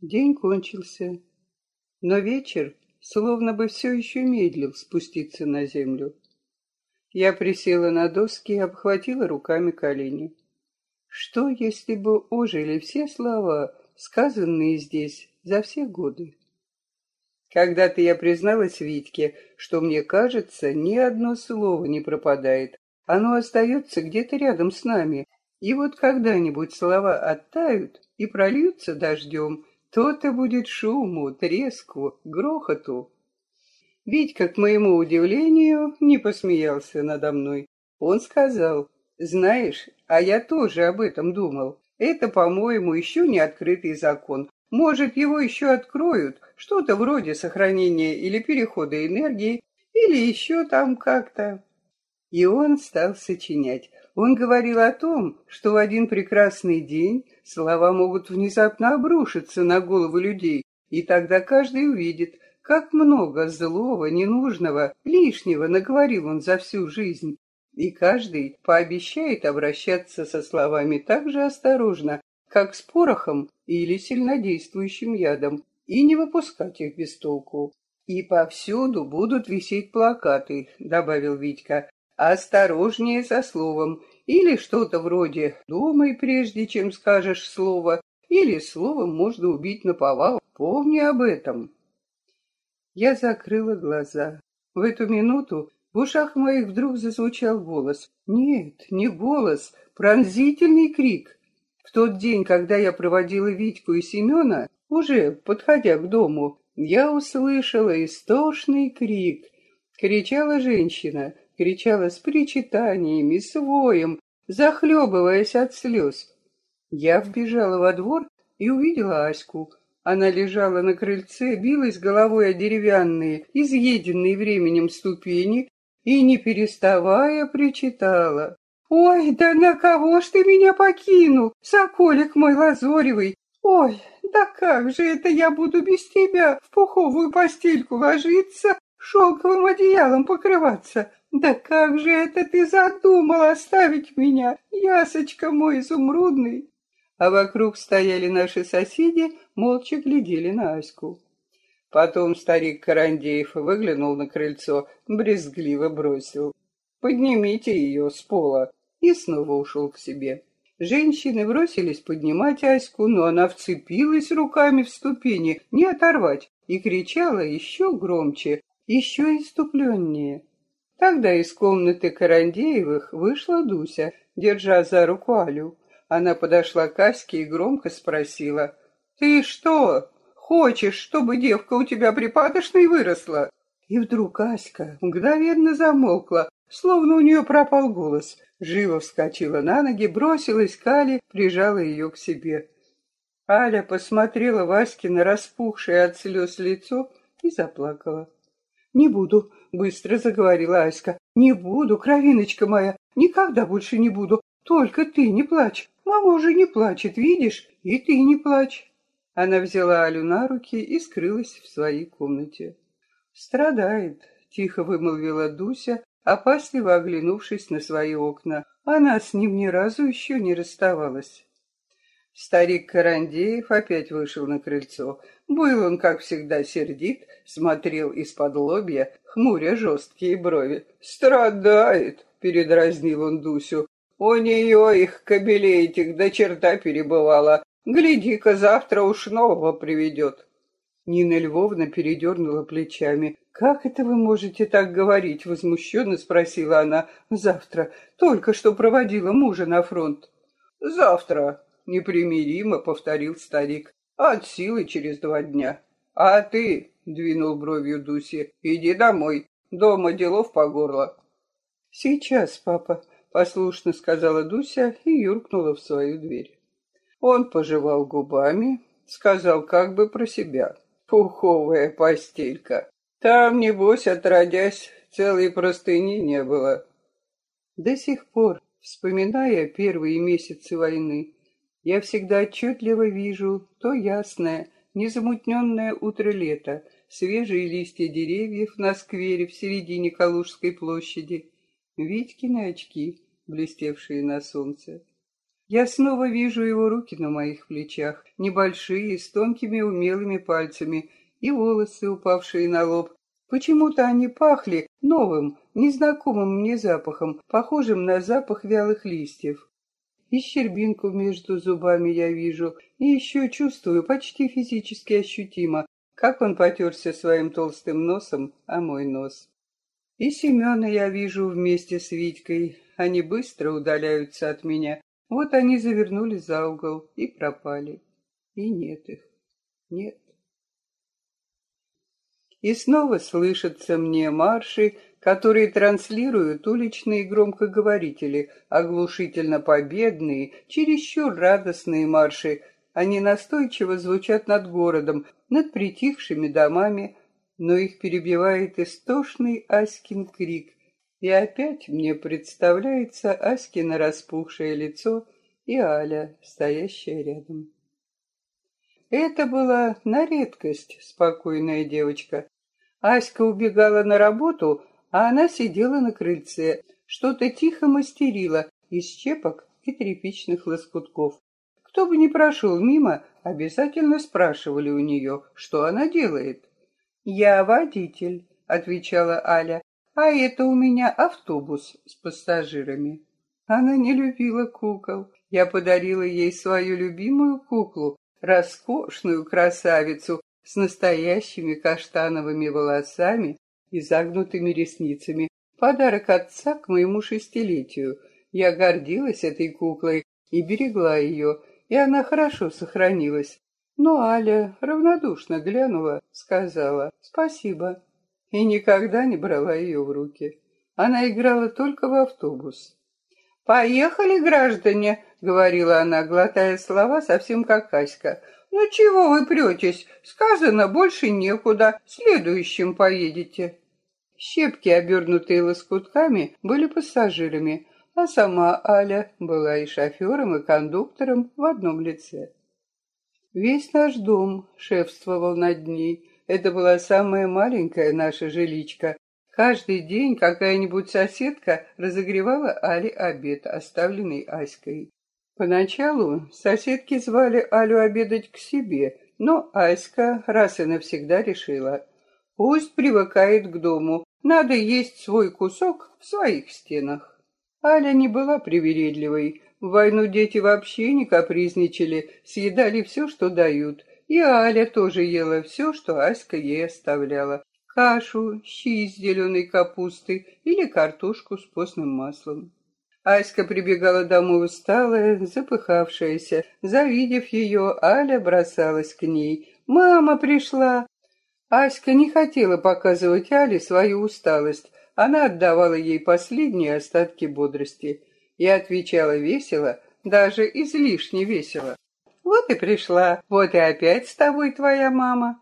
День кончился, но вечер словно бы все еще медлил спуститься на землю. Я присела на доски и обхватила руками колени. Что, если бы ожили все слова, сказанные здесь за все годы? Когда-то я призналась Витьке, что мне кажется, ни одно слово не пропадает. Оно остается где-то рядом с нами. И вот когда-нибудь слова оттают и прольются дождем, то-то будет шуму, треску, грохоту. Витька, к моему удивлению, не посмеялся надо мной. Он сказал, знаешь, а я тоже об этом думал. Это, по-моему, еще не открытый закон. Может, его еще откроют, что-то вроде сохранения или перехода энергии, или еще там как-то. И он стал сочинять. Он говорил о том, что в один прекрасный день слова могут внезапно обрушиться на головы людей, и тогда каждый увидит, как много злого, ненужного, лишнего наговорил он за всю жизнь. И каждый пообещает обращаться со словами так же осторожно, как с порохом или сильнодействующим ядом, и не выпускать их без толку. «И повсюду будут висеть плакаты», — добавил Витька. «Осторожнее со словом, или что-то вроде «думай, прежде чем скажешь слово», или словом можно убить наповал. Помни об этом». Я закрыла глаза. В эту минуту в ушах моих вдруг зазвучал голос. Нет, не голос, пронзительный крик. В тот день, когда я проводила Витьку и Семена, уже подходя к дому, я услышала истошный крик. Кричала женщина, кричала с причитаниями, с воем, захлебываясь от слез. Я вбежала во двор и увидела Аську. Она лежала на крыльце, билась головой о деревянные, изъеденные временем ступени и, не переставая, причитала. «Ой, да на кого ж ты меня покинул, соколик мой лазоревый? Ой, да как же это я буду без тебя в пуховую постельку ложиться, шелковым одеялом покрываться? Да как же это ты задумал оставить меня, ясочка мой изумрудный?» А вокруг стояли наши соседи, молча глядели на Аську. Потом старик Карандеев выглянул на крыльцо, брезгливо бросил. «Поднимите ее с пола!» и снова ушел к себе. Женщины бросились поднимать Аську, но она вцепилась руками в ступени, не оторвать, и кричала еще громче, еще иступленнее. Тогда из комнаты Карандеевых вышла Дуся, держа за руку Алю. Она подошла к Аське и громко спросила, «Ты что, хочешь, чтобы девка у тебя припадочной выросла?» И вдруг Аська мгновенно замолкла, словно у нее пропал голос. Живо вскочила на ноги, бросилась к Але, прижала ее к себе. Аля посмотрела Ваське на распухшее от слез лицо и заплакала. «Не буду», — быстро заговорила Аська. «Не буду, кровиночка моя, никогда больше не буду. Только ты не плачь. Мама уже не плачет, видишь? И ты не плачь». Она взяла Алю на руки и скрылась в своей комнате. «Страдает», — тихо вымолвила Дуся, опасливо оглянувшись на свои окна. Она с ним ни разу еще не расставалась. Старик Карандеев опять вышел на крыльцо. Был он, как всегда, сердит, смотрел из-под лобья, хмуря жесткие брови. «Страдает!» — передразнил он Дусю. «У нее их кобелей этих до черта перебывала. Гляди-ка, завтра уж нового приведет». Нина Львовна передернула плечами. «Как это вы можете так говорить?» — возмущенно спросила она. «Завтра. Только что проводила мужа на фронт». «Завтра», — непримиримо повторил старик. «От силы через два дня». «А ты», — двинул бровью Дуси, — «иди домой. Дома делов по горло». «Сейчас, папа», — послушно сказала Дуся и юркнула в свою дверь. Он пожевал губами, сказал как бы про себя. «Пуховая постелька». Там, небось, отродясь, целой простыни не было. До сих пор, вспоминая первые месяцы войны, я всегда отчетливо вижу то ясное, незамутненное утро лета, свежие листья деревьев на сквере в середине Калужской площади, Витькины очки, блестевшие на солнце. Я снова вижу его руки на моих плечах, небольшие, с тонкими умелыми пальцами, и волосы, упавшие на лоб. Почему-то они пахли новым, незнакомым мне запахом, похожим на запах вялых листьев. И щербинку между зубами я вижу, и еще чувствую почти физически ощутимо, как он потерся своим толстым носом о мой нос. И Семена я вижу вместе с Витькой. Они быстро удаляются от меня. Вот они завернули за угол и пропали. И нет их. Нет. И снова слышатся мне марши, которые транслируют уличные громкоговорители, оглушительно победные, чересчур радостные марши. Они настойчиво звучат над городом, над притихшими домами, но их перебивает истошный Аськин крик, и опять мне представляется Аськино распухшее лицо и Аля, стоящая рядом. Это была на редкость спокойная девочка. Аська убегала на работу, а она сидела на крыльце, что-то тихо мастерила из щепок и тряпичных лоскутков. Кто бы ни прошел мимо, обязательно спрашивали у нее, что она делает. «Я водитель», — отвечала Аля, «а это у меня автобус с пассажирами». Она не любила кукол. Я подарила ей свою любимую куклу, роскошную красавицу с настоящими каштановыми волосами и загнутыми ресницами. Подарок отца к моему шестилетию. Я гордилась этой куклой и берегла ее, и она хорошо сохранилась. Но Аля равнодушно глянула, сказала «спасибо» и никогда не брала ее в руки. Она играла только в автобус. «Поехали, граждане!» — говорила она, глотая слова, совсем как Аська. «Ну чего вы претесь? Сказано, больше некуда. Следующим поедете». Щепки, обернутые лоскутками, были пассажирами, а сама Аля была и шофером, и кондуктором в одном лице. Весь наш дом шефствовал над ней. Это была самая маленькая наша жиличка. Каждый день какая-нибудь соседка разогревала Али обед, оставленный Аськой. Поначалу соседки звали Алю обедать к себе, но Аська раз и навсегда решила. Пусть привыкает к дому, надо есть свой кусок в своих стенах. Аля не была привередливой. В войну дети вообще не капризничали, съедали все, что дают. И Аля тоже ела все, что Аська ей оставляла. Кашу, щи из зеленой капусты или картошку с постным маслом. Аська прибегала домой усталая, запыхавшаяся. Завидев ее, Аля бросалась к ней. «Мама пришла!» Аська не хотела показывать Але свою усталость, она отдавала ей последние остатки бодрости и отвечала весело, даже излишне весело. «Вот и пришла, вот и опять с тобой твоя мама».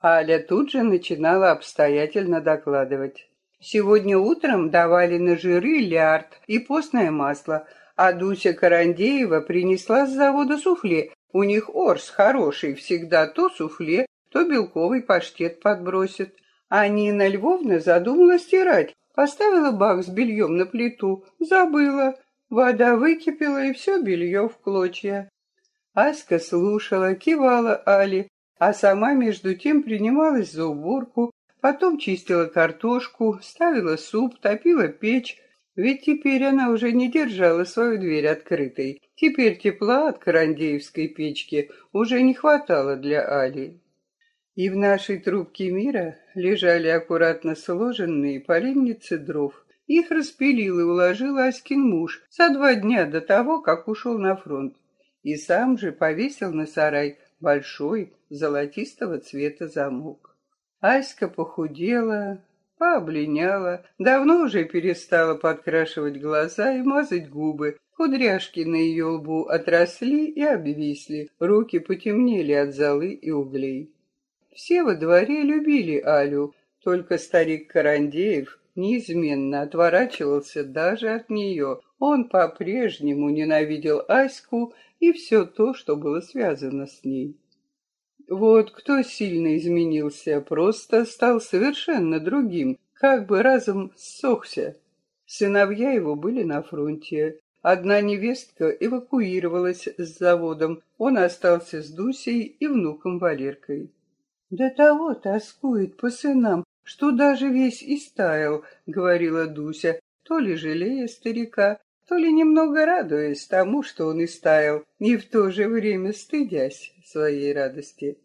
Аля тут же начинала обстоятельно докладывать. Сегодня утром давали на жиры лярд и постное масло, а Дуся Карандеева принесла с завода суфле. У них орс хороший, всегда то суфле, то белковый паштет подбросит. А Нина Львовна задумала стирать. Поставила бак с бельем на плиту, забыла. Вода выкипела, и все белье в клочья. Аська слушала, кивала Али, а сама между тем принималась за уборку, потом чистила картошку, ставила суп, топила печь, ведь теперь она уже не держала свою дверь открытой. Теперь тепла от карандеевской печки уже не хватало для Али. И в нашей трубке мира лежали аккуратно сложенные поленницы дров. Их распилил и уложил Аськин муж за два дня до того, как ушел на фронт. И сам же повесил на сарай большой золотистого цвета замок. Аська похудела, пооблиняла, давно уже перестала подкрашивать глаза и мазать губы. Кудряшки на ее лбу отросли и обвисли, руки потемнели от золы и углей. Все во дворе любили Алю, только старик Карандеев неизменно отворачивался даже от нее. Он по-прежнему ненавидел Аську и все то, что было связано с ней. Вот кто сильно изменился, просто стал совершенно другим, как бы разом ссохся. Сыновья его были на фронте. Одна невестка эвакуировалась с заводом, он остался с Дусей и внуком Валеркой. «До того тоскует по сынам, что даже весь истаял», — говорила Дуся, то ли жалея старика, то ли немного радуясь тому, что он истаял, и в то же время стыдясь своей радости.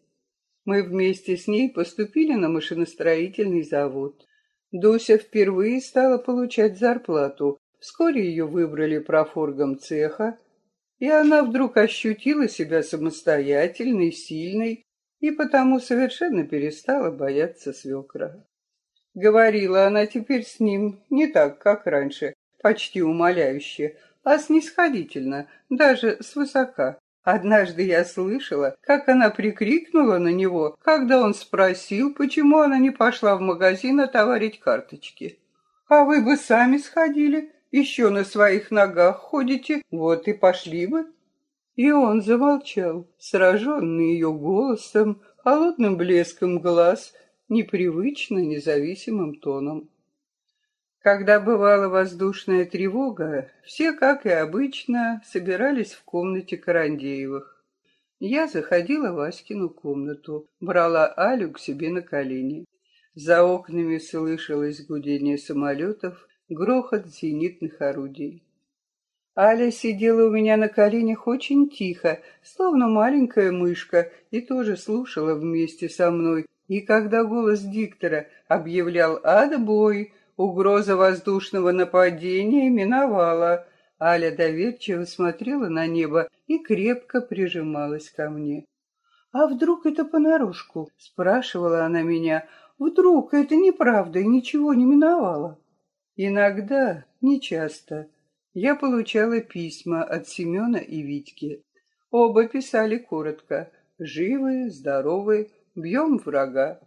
Мы вместе с ней поступили на машиностроительный завод. Дуся впервые стала получать зарплату. Вскоре ее выбрали профоргом цеха, и она вдруг ощутила себя самостоятельной, сильной, и потому совершенно перестала бояться свекра. Говорила она теперь с ним не так, как раньше, почти умоляюще, а снисходительно, даже свысока. Однажды я слышала, как она прикрикнула на него, когда он спросил, почему она не пошла в магазин отоварить карточки. «А вы бы сами сходили, еще на своих ногах ходите, вот и пошли бы». И он замолчал, сраженный ее голосом, холодным блеском глаз, непривычно независимым тоном. Когда бывала воздушная тревога, все, как и обычно, собирались в комнате Карандеевых. Я заходила в Аськину комнату, брала Алю к себе на колени. За окнами слышалось гудение самолетов, грохот зенитных орудий. Аля сидела у меня на коленях очень тихо, словно маленькая мышка, и тоже слушала вместе со мной. И когда голос диктора объявлял «Отбой!», Угроза воздушного нападения миновала. Аля доверчиво смотрела на небо и крепко прижималась ко мне. «А вдруг это понарошку?» — спрашивала она меня. «Вдруг это неправда и ничего не миновало?» Иногда, нечасто, я получала письма от Семена и Витьки. Оба писали коротко «Живы, здоровы, бьем врага».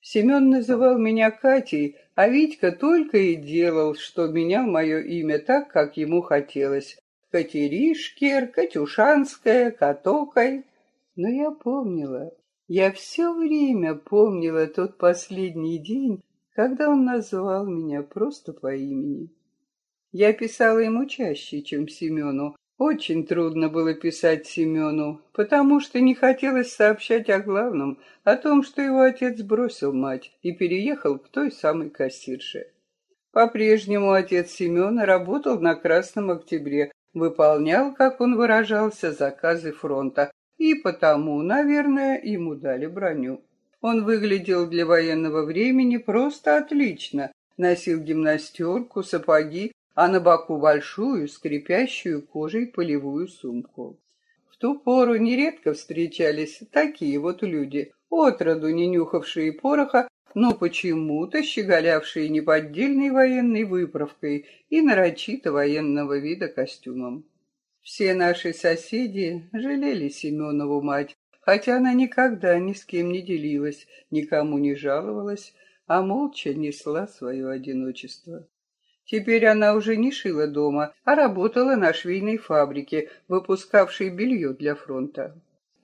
Семен называл меня Катей, а Витька только и делал, что менял мое имя так, как ему хотелось. Катеришкер, Катюшанская, Катокой. Но я помнила, я все время помнила тот последний день, когда он назвал меня просто по имени. Я писала ему чаще, чем Семену, очень трудно было писать Семену, потому что не хотелось сообщать о главном, о том, что его отец бросил мать и переехал к той самой кассирше. По-прежнему отец Семена работал на Красном Октябре, выполнял, как он выражался, заказы фронта, и потому, наверное, ему дали броню. Он выглядел для военного времени просто отлично, носил гимнастерку, сапоги а на боку большую, скрипящую кожей полевую сумку. В ту пору нередко встречались такие вот люди, отроду не нюхавшие пороха, но почему-то щеголявшие неподдельной военной выправкой и нарочито военного вида костюмом. Все наши соседи жалели Семенову мать, хотя она никогда ни с кем не делилась, никому не жаловалась, а молча несла свое одиночество. Теперь она уже не шила дома, а работала на швейной фабрике, выпускавшей белье для фронта.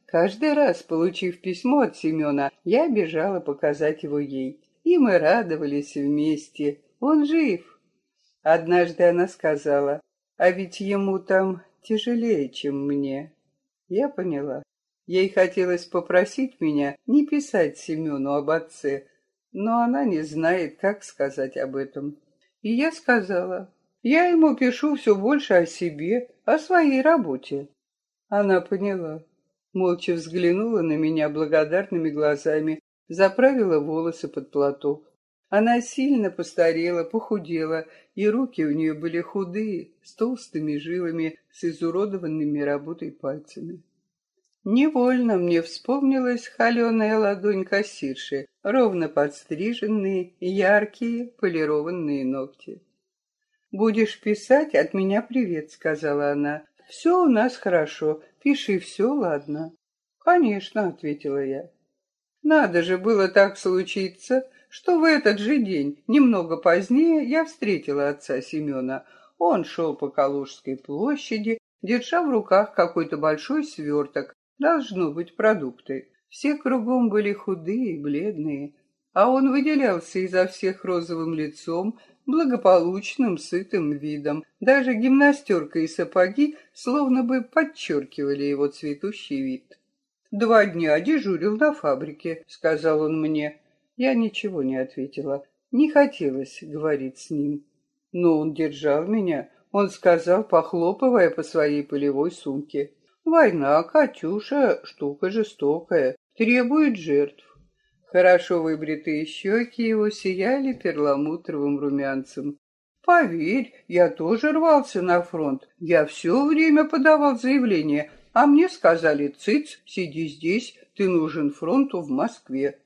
Каждый раз, получив письмо от Семена, я бежала показать его ей. И мы радовались вместе. Он жив. Однажды она сказала, а ведь ему там тяжелее, чем мне. Я поняла. Ей хотелось попросить меня не писать Семену об отце, но она не знает, как сказать об этом. И я сказала, я ему пишу все больше о себе, о своей работе. Она поняла, молча взглянула на меня благодарными глазами, заправила волосы под платок. Она сильно постарела, похудела, и руки у нее были худые, с толстыми жилами, с изуродованными работой пальцами. Невольно мне вспомнилась холеная ладонь кассирши, ровно подстриженные, яркие, полированные ногти. «Будешь писать, от меня привет», — сказала она. «Все у нас хорошо, пиши все, ладно». «Конечно», — ответила я. Надо же было так случиться, что в этот же день, немного позднее, я встретила отца Семена. Он шел по Калужской площади, держа в руках какой-то большой сверток, Должно быть продукты. Все кругом были худые, бледные, а он выделялся изо всех розовым лицом, благополучным, сытым видом. Даже гимнастерка и сапоги словно бы подчеркивали его цветущий вид. «Два дня дежурил на фабрике», — сказал он мне. Я ничего не ответила. Не хотелось говорить с ним. Но он держал меня. Он сказал, похлопывая по своей полевой сумке. «Война, Катюша, штука жестокая, требует жертв. Хорошо выбритые щеки его сияли перламутровым румянцем. «Поверь, я тоже рвался на фронт. Я все время подавал заявление, а мне сказали, цыц, сиди здесь, ты нужен фронту в Москве».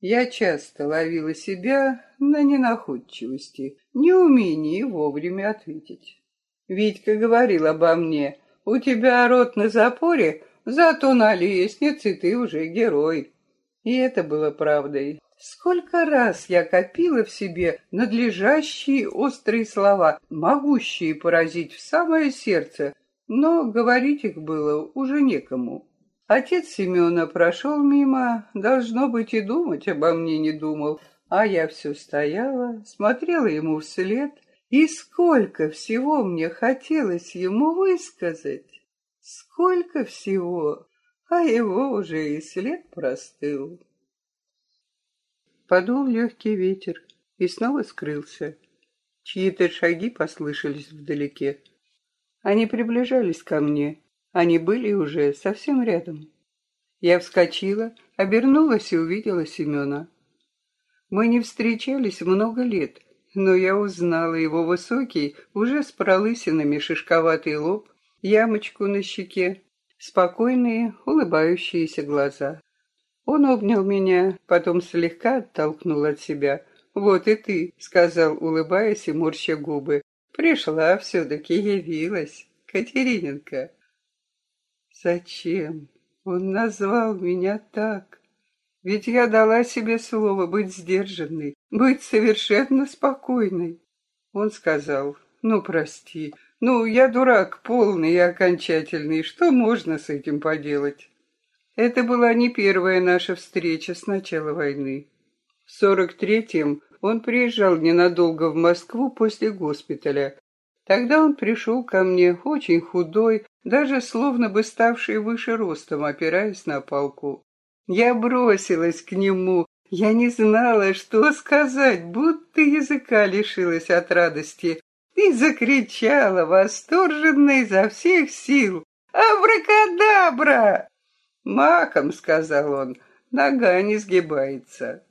Я часто ловила себя на ненаходчивости, неумении вовремя ответить. Витька говорил обо мне, у тебя рот на запоре, зато на лестнице ты уже герой. И это было правдой. Сколько раз я копила в себе надлежащие острые слова, могущие поразить в самое сердце, но говорить их было уже некому. Отец Семена прошел мимо, должно быть, и думать обо мне не думал, а я все стояла, смотрела ему вслед, и сколько всего мне хотелось ему высказать, сколько всего а его уже и след простыл. Подул легкий ветер и снова скрылся. Чьи-то шаги послышались вдалеке. Они приближались ко мне. Они были уже совсем рядом. Я вскочила, обернулась и увидела Семена. Мы не встречались много лет, но я узнала его высокий, уже с пролысинами шишковатый лоб, ямочку на щеке, спокойные, улыбающиеся глаза. Он обнял меня, потом слегка оттолкнул от себя. «Вот и ты», — сказал, улыбаясь и морща губы. «Пришла все-таки, явилась, Катериненко». «Зачем? Он назвал меня так. Ведь я дала себе слово быть сдержанной, быть совершенно спокойной». Он сказал, «Ну, прости, ну, я дурак полный и окончательный. Что можно с этим поделать? Это была не первая наша встреча с начала войны. В сорок третьем он приезжал ненадолго в Москву после госпиталя. Тогда он пришел ко мне очень худой, даже словно бы ставший выше ростом, опираясь на палку. Я бросилась к нему. Я не знала, что сказать, будто языка лишилась от радости и закричала восторженно изо всех сил. «Абракадабра!» «Маком», — сказал он, — «нога не сгибается».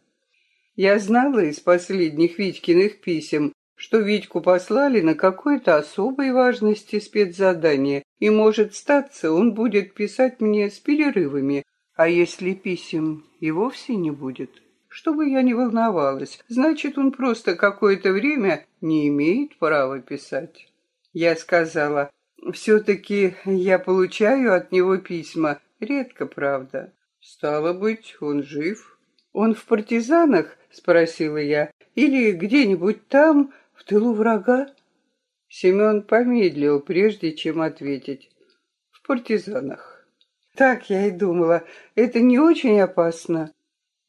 Я знала из последних Витькиных писем, что Витьку послали на какое-то особой важности спецзадание, и, может, статься, он будет писать мне с перерывами, а если писем и вовсе не будет, чтобы я не волновалась. Значит, он просто какое-то время не имеет права писать. Я сказала, все-таки я получаю от него письма. Редко, правда. Стало быть, он жив. Он в партизанах? Спросила я. Или где-нибудь там, в тылу врага? Семен помедлил, прежде чем ответить. В партизанах. Так я и думала. Это не очень опасно.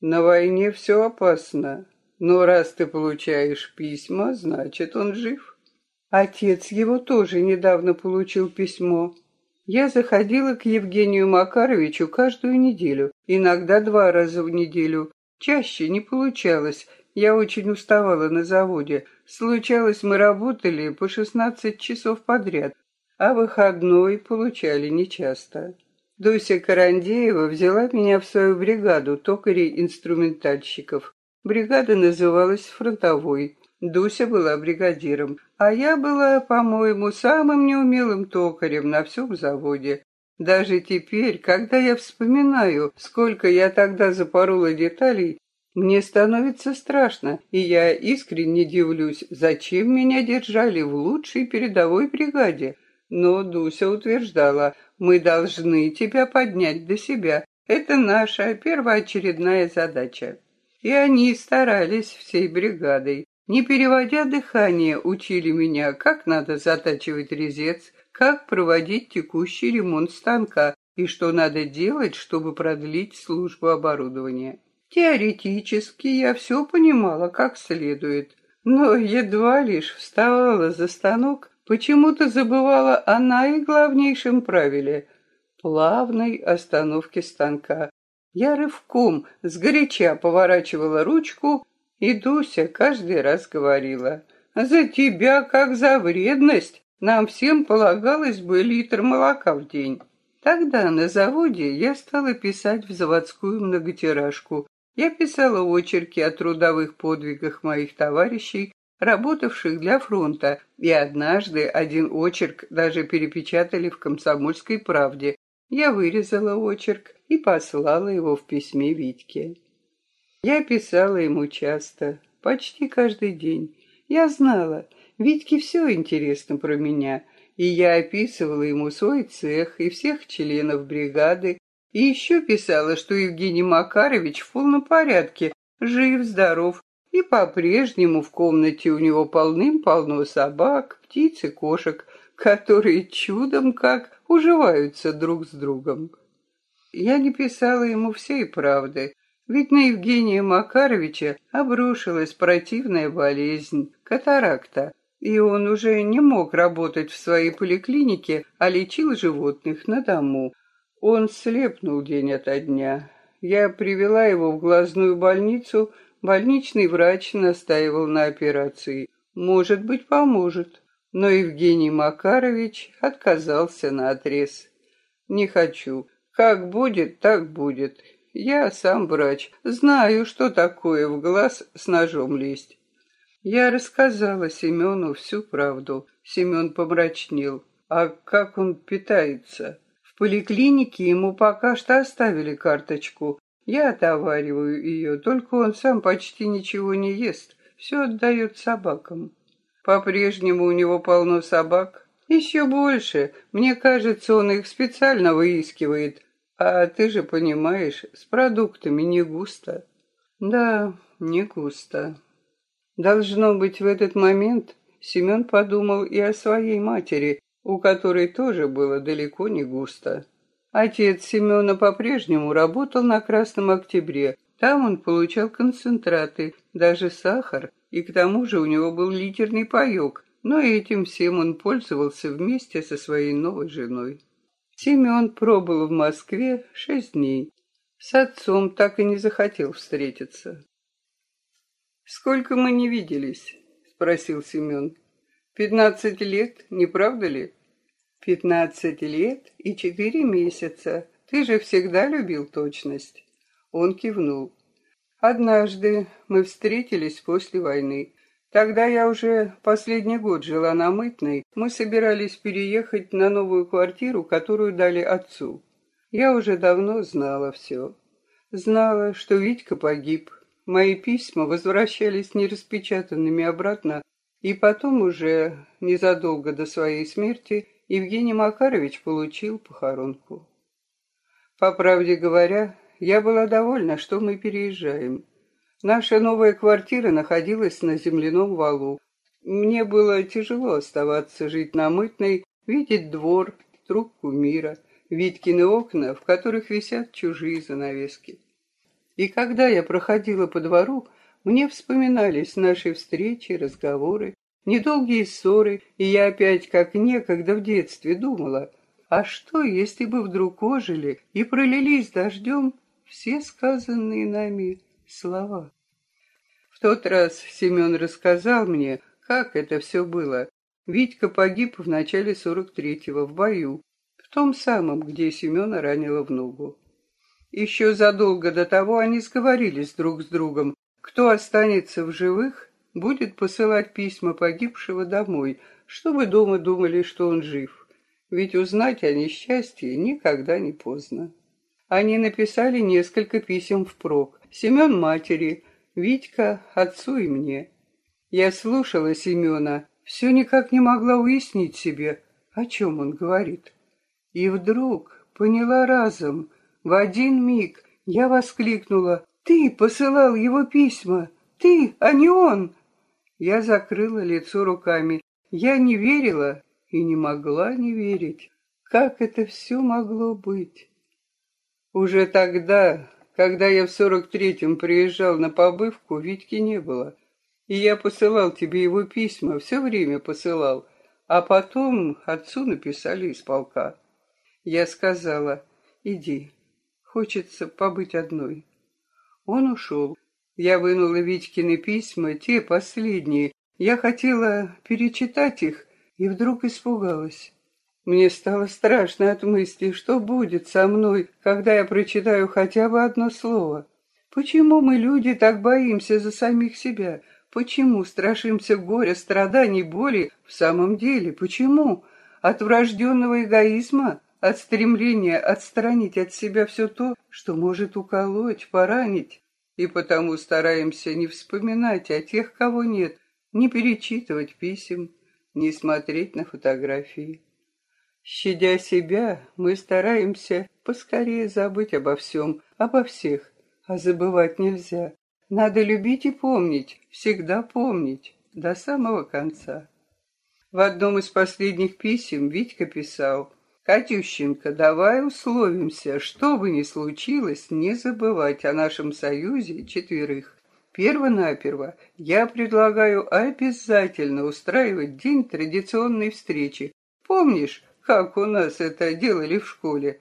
На войне все опасно, но раз ты получаешь письма, значит, он жив. Отец его тоже недавно получил письмо. Я заходила к Евгению Макаровичу каждую неделю, иногда два раза в неделю. Чаще не получалось, я очень уставала на заводе. Случалось, мы работали по 16 часов подряд, а выходной получали нечасто. Дуся Карандеева взяла меня в свою бригаду токарей-инструментальщиков. Бригада называлась «Фронтовой». Дуся была бригадиром, а я была, по-моему, самым неумелым токарем на всем заводе. Даже теперь, когда я вспоминаю, сколько я тогда запорола деталей, мне становится страшно, и я искренне дивлюсь, зачем меня держали в лучшей передовой бригаде. Но Дуся утверждала, мы должны тебя поднять до себя. Это наша первоочередная задача. И они старались всей бригадой. Не переводя дыхание, учили меня, как надо затачивать резец, как проводить текущий ремонт станка и что надо делать, чтобы продлить службу оборудования. Теоретически я все понимала как следует, но едва лишь вставала за станок, почему-то забывала о наиглавнейшем правиле — плавной остановке станка. Я рывком сгоряча поворачивала ручку, и Дуся каждый раз говорила, «За тебя, как за вредность, нам всем полагалось бы литр молока в день». Тогда на заводе я стала писать в заводскую многотиражку. Я писала очерки о трудовых подвигах моих товарищей, работавших для фронта, и однажды один очерк даже перепечатали в «Комсомольской правде», я вырезала очерк и послала его в письме Витьке. Я писала ему часто, почти каждый день. Я знала, Витьке все интересно про меня, и я описывала ему свой цех и всех членов бригады, и еще писала, что Евгений Макарович в полном порядке, жив, здоров, и по-прежнему в комнате у него полным-полно собак, птиц и кошек, которые чудом как уживаются друг с другом. Я не писала ему всей правды, ведь на Евгения Макаровича обрушилась противная болезнь, катаракта, и он уже не мог работать в своей поликлинике, а лечил животных на дому. Он слепнул день ото дня. Я привела его в глазную больницу, больничный врач настаивал на операции. Может быть, поможет но Евгений Макарович отказался на отрез. «Не хочу. Как будет, так будет. Я сам врач, знаю, что такое в глаз с ножом лезть». Я рассказала Семену всю правду. Семен помрачнел. «А как он питается?» В поликлинике ему пока что оставили карточку. Я отовариваю ее, только он сам почти ничего не ест, все отдает собакам. По-прежнему у него полно собак. Еще больше. Мне кажется, он их специально выискивает. А ты же понимаешь, с продуктами не густо. Да, не густо. Должно быть, в этот момент Семен подумал и о своей матери, у которой тоже было далеко не густо. Отец Семена по-прежнему работал на Красном Октябре. Там он получал концентраты, даже сахар, и к тому же у него был литерный паёк, но этим всем он пользовался вместе со своей новой женой. Семен пробыл в Москве шесть дней. С отцом так и не захотел встретиться. «Сколько мы не виделись?» — спросил Семен. «Пятнадцать лет, не правда ли?» «Пятнадцать лет и четыре месяца. Ты же всегда любил точность». Он кивнул. Однажды мы встретились после войны. Тогда я уже последний год жила на Мытной. Мы собирались переехать на новую квартиру, которую дали отцу. Я уже давно знала все. Знала, что Витька погиб. Мои письма возвращались нераспечатанными обратно, и потом уже, незадолго до своей смерти, Евгений Макарович получил похоронку. По правде говоря, я была довольна, что мы переезжаем. Наша новая квартира находилась на земляном валу. Мне было тяжело оставаться жить на Мытной, видеть двор, трубку мира, Виткины окна, в которых висят чужие занавески. И когда я проходила по двору, мне вспоминались наши встречи, разговоры, недолгие ссоры, и я опять, как некогда в детстве, думала, а что, если бы вдруг ожили и пролились дождем все сказанные нами слова. В тот раз Семен рассказал мне, как это все было. Витька погиб в начале сорок третьего в бою, в том самом, где Семена ранило в ногу. Еще задолго до того они сговорились друг с другом, кто останется в живых, будет посылать письма погибшего домой, чтобы дома думали, что он жив. Ведь узнать о несчастье никогда не поздно. Они написали несколько писем впрок. Семен матери, Витька отцу и мне. Я слушала Семена, все никак не могла уяснить себе, о чем он говорит. И вдруг поняла разом, в один миг я воскликнула, «Ты посылал его письма! Ты, а не он!» Я закрыла лицо руками. Я не верила и не могла не верить. Как это все могло быть? Уже тогда, когда я в сорок третьем приезжал на побывку, Витьки не было. И я посылал тебе его письма, все время посылал. А потом отцу написали из полка. Я сказала, иди, хочется побыть одной. Он ушел. Я вынула Витькины письма, те последние. Я хотела перечитать их, и вдруг испугалась. Мне стало страшно от мысли, что будет со мной, когда я прочитаю хотя бы одно слово. Почему мы, люди, так боимся за самих себя? Почему страшимся горя, страданий, боли в самом деле? Почему? От врожденного эгоизма? От стремления отстранить от себя все то, что может уколоть, поранить? И потому стараемся не вспоминать о тех, кого нет, не перечитывать писем, не смотреть на фотографии. Щадя себя, мы стараемся поскорее забыть обо всем, обо всех, а забывать нельзя. Надо любить и помнить, всегда помнить, до самого конца. В одном из последних писем Витька писал, «Катющенко, давай условимся, что бы ни случилось, не забывать о нашем союзе четверых. Первонаперво я предлагаю обязательно устраивать день традиционной встречи. Помнишь, как у нас это делали в школе?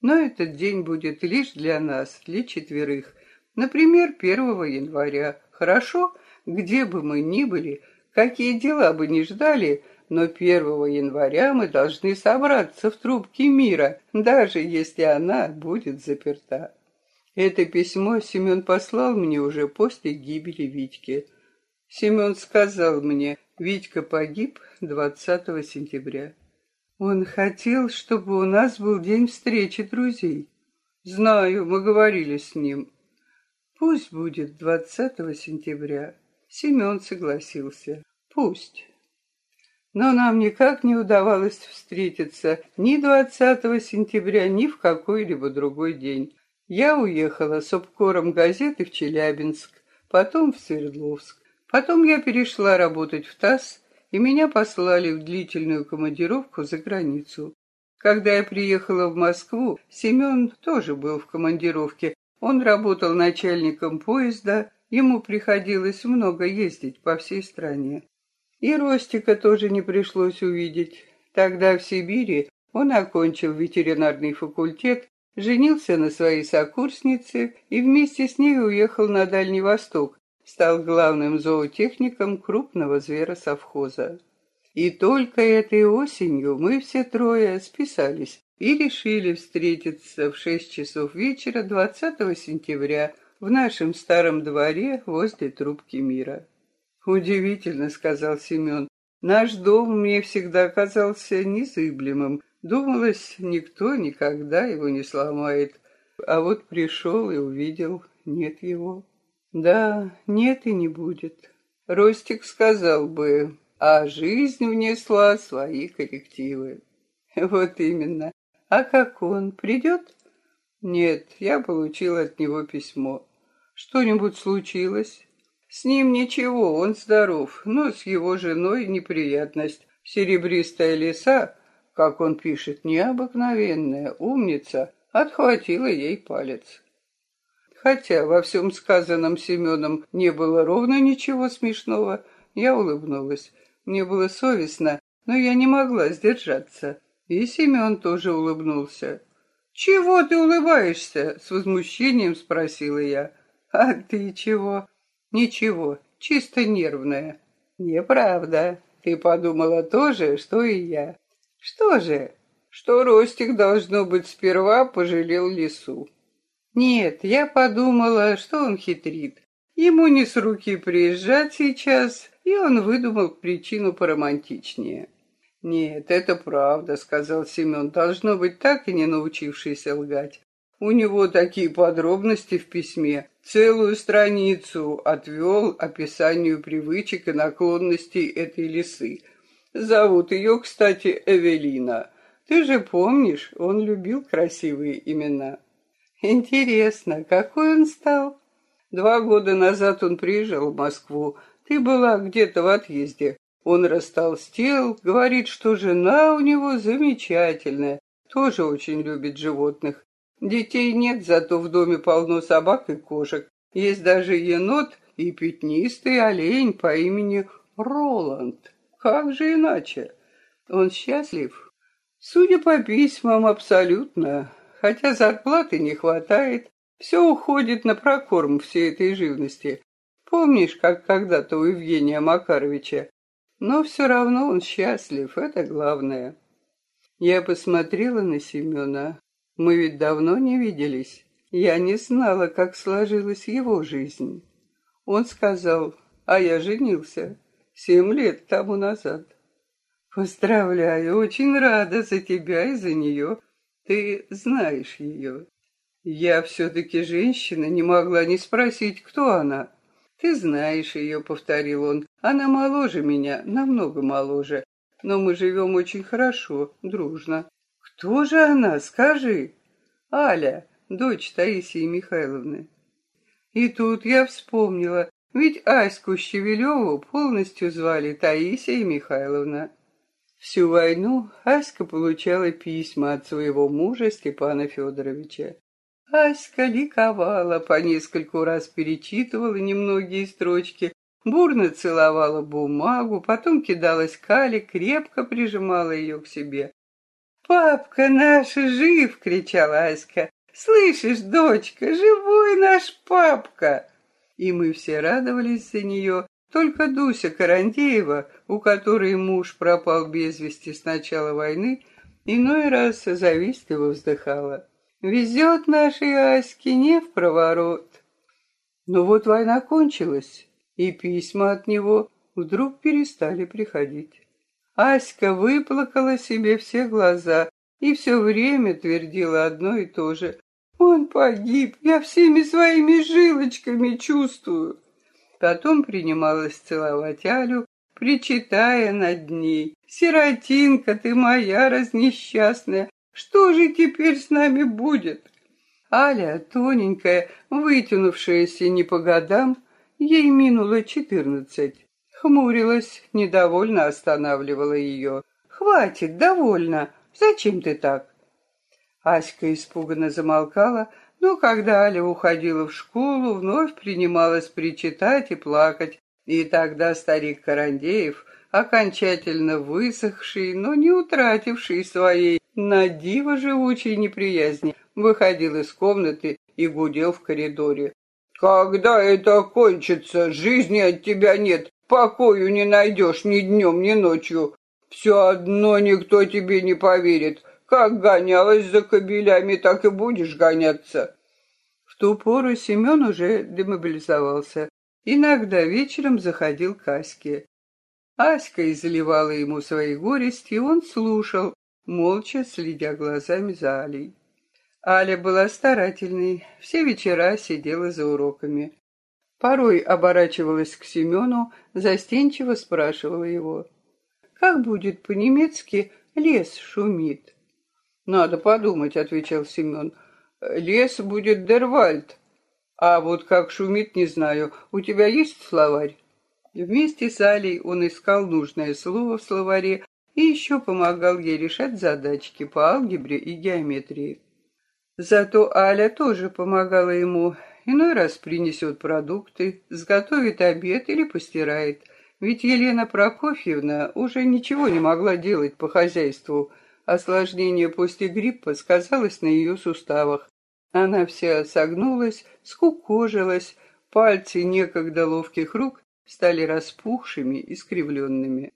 Но этот день будет лишь для нас, для четверых. Например, 1 января. Хорошо? Где бы мы ни были, какие дела бы ни ждали, но 1 января мы должны собраться в трубке мира, даже если она будет заперта. Это письмо Семен послал мне уже после гибели Витьки. Семен сказал мне, Витька погиб 20 сентября. Он хотел, чтобы у нас был день встречи друзей. Знаю, мы говорили с ним. Пусть будет 20 сентября. Семен согласился. Пусть. Но нам никак не удавалось встретиться ни 20 сентября, ни в какой-либо другой день. Я уехала с обкором газеты в Челябинск, потом в Свердловск. Потом я перешла работать в ТАСС, и меня послали в длительную командировку за границу. Когда я приехала в Москву, Семен тоже был в командировке, он работал начальником поезда, ему приходилось много ездить по всей стране. И Ростика тоже не пришлось увидеть. Тогда в Сибири он окончил ветеринарный факультет, женился на своей сокурснице и вместе с ней уехал на Дальний Восток, стал главным зоотехником крупного зверосовхоза. И только этой осенью мы все трое списались и решили встретиться в шесть часов вечера 20 сентября в нашем старом дворе возле трубки мира. «Удивительно», — сказал Семен. «Наш дом мне всегда казался незыблемым. Думалось, никто никогда его не сломает. А вот пришел и увидел, нет его». «Да, нет и не будет». Ростик сказал бы, а жизнь внесла свои коррективы. Вот именно. А как он, придет? Нет, я получил от него письмо. Что-нибудь случилось? С ним ничего, он здоров, но с его женой неприятность. Серебристая лиса, как он пишет, необыкновенная, умница, отхватила ей палец. Хотя во всем сказанном Семеном не было ровно ничего смешного, я улыбнулась. Мне было совестно, но я не могла сдержаться. И Семен тоже улыбнулся. «Чего ты улыбаешься?» — с возмущением спросила я. «А ты чего?» «Ничего, чисто нервная». «Неправда. Ты подумала то же, что и я». «Что же?» «Что Ростик, должно быть, сперва пожалел лису». «Нет, я подумала, что он хитрит. Ему не с руки приезжать сейчас, и он выдумал причину поромантичнее». «Нет, это правда», — сказал Семен, должно быть так и не научившийся лгать. У него такие подробности в письме. Целую страницу отвел описанию привычек и наклонностей этой лисы. Зовут ее, кстати, Эвелина. Ты же помнишь, он любил красивые имена. Интересно, какой он стал? Два года назад он приезжал в Москву. Ты была где-то в отъезде. Он растолстел, говорит, что жена у него замечательная, тоже очень любит животных. Детей нет, зато в доме полно собак и кошек. Есть даже енот и пятнистый олень по имени Роланд. Как же иначе? Он счастлив? Судя по письмам, абсолютно. Хотя зарплаты не хватает, все уходит на прокорм всей этой живности. Помнишь, как когда-то у Евгения Макаровича? Но все равно он счастлив, это главное. Я посмотрела на Семена. Мы ведь давно не виделись. Я не знала, как сложилась его жизнь. Он сказал, а я женился семь лет тому назад. Поздравляю, очень рада за тебя и за нее. Ты знаешь ее. Я все-таки женщина, не могла не спросить, кто она. Ты знаешь ее, повторил он. Она моложе меня, намного моложе. Но мы живем очень хорошо, дружно. Кто же она, скажи? Аля, дочь Таисии Михайловны. И тут я вспомнила, ведь Аську Щевелеву полностью звали Таисия Михайловна. Всю войну Аська получала письма от своего мужа Степана Федоровича. Аська ликовала, по нескольку раз перечитывала немногие строчки, бурно целовала бумагу, потом кидалась к Али, крепко прижимала ее к себе. «Папка наш жив!» — кричала Аська. «Слышишь, дочка, живой наш папка!» И мы все радовались за нее, только Дуся Карандеева, у которой муж пропал без вести с начала войны, иной раз завистливо вздыхала. Везет нашей Аське не в проворот. Но вот война кончилась, и письма от него вдруг перестали приходить. Аська выплакала себе все глаза и все время твердила одно и то же. «Он погиб, я всеми своими жилочками чувствую». Потом принималась целовать Алю, причитая над ней. «Сиротинка ты моя разнесчастная, что же теперь с нами будет? Аля, тоненькая, вытянувшаяся не по годам, ей минуло четырнадцать. Хмурилась, недовольно останавливала ее. «Хватит, довольно. Зачем ты так?» Аська испуганно замолкала, но когда Аля уходила в школу, вновь принималась причитать и плакать. И тогда старик Карандеев, окончательно высохший, но не утративший своей на диво живучей неприязни, выходил из комнаты и гудел в коридоре. «Когда это кончится? Жизни от тебя нет, покою не найдешь ни днем, ни ночью. Все одно никто тебе не поверит. Как гонялась за кобелями, так и будешь гоняться». В ту пору Семен уже демобилизовался. Иногда вечером заходил к Аське. Аська изливала ему свои горести, и он слушал, молча следя глазами за Алей. Аля была старательной, все вечера сидела за уроками. Порой оборачивалась к Семену, застенчиво спрашивала его. «Как будет по-немецки «лес шумит»?» «Надо подумать», — отвечал Семен. «Лес будет Дервальд, а вот как шумит, не знаю. У тебя есть словарь?» Вместе с Алей он искал нужное слово в словаре, и еще помогал ей решать задачки по алгебре и геометрии. Зато Аля тоже помогала ему. Иной раз принесет продукты, сготовит обед или постирает. Ведь Елена Прокофьевна уже ничего не могла делать по хозяйству. Осложнение после гриппа сказалось на ее суставах. Она вся согнулась, скукожилась, пальцы некогда ловких рук стали распухшими и скривленными.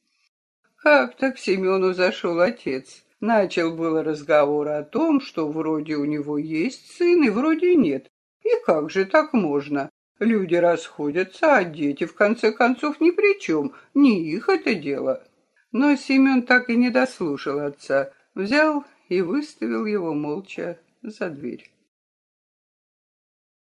Как-то к Семену зашел отец. Начал было разговор о том, что вроде у него есть сын и вроде нет. И как же так можно? Люди расходятся, а дети в конце концов ни при чем, не их это дело. Но Семен так и не дослушал отца, взял и выставил его молча за дверь.